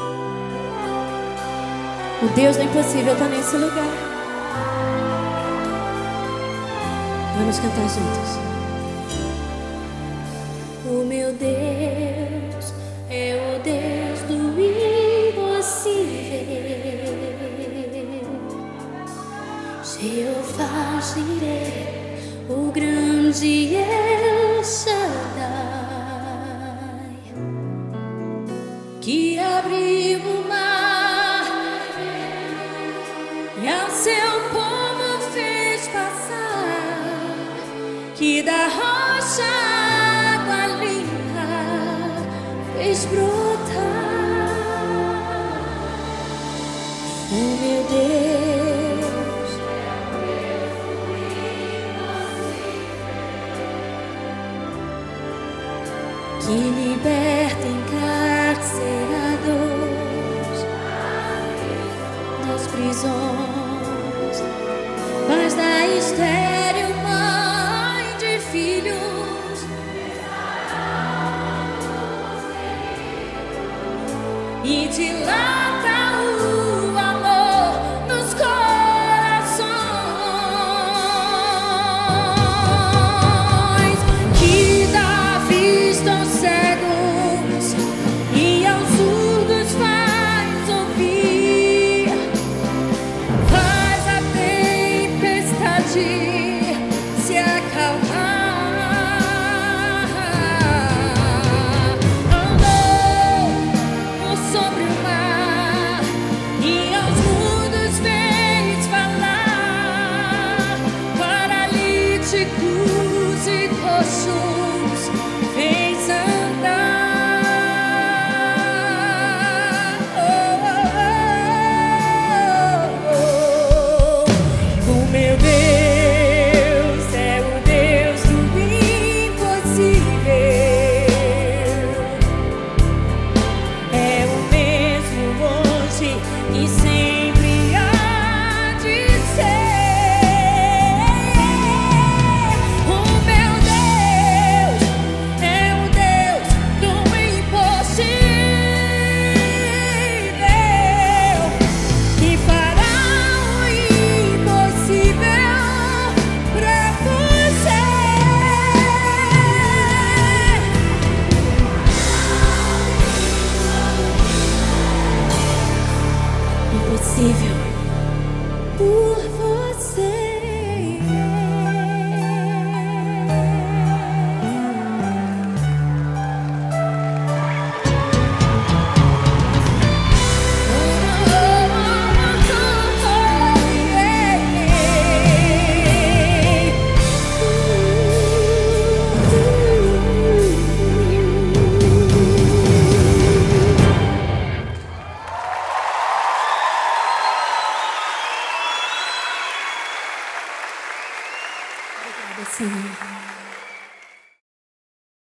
O Deus do impossível está nesse lugar. Vamos cantar juntos. O meu Deus é o Deus do impossível. Jeová Jireh, o grande El que da rocha água limpa fez brotar. O meu Deus que liberta 一起来 por impossível. Por ですね。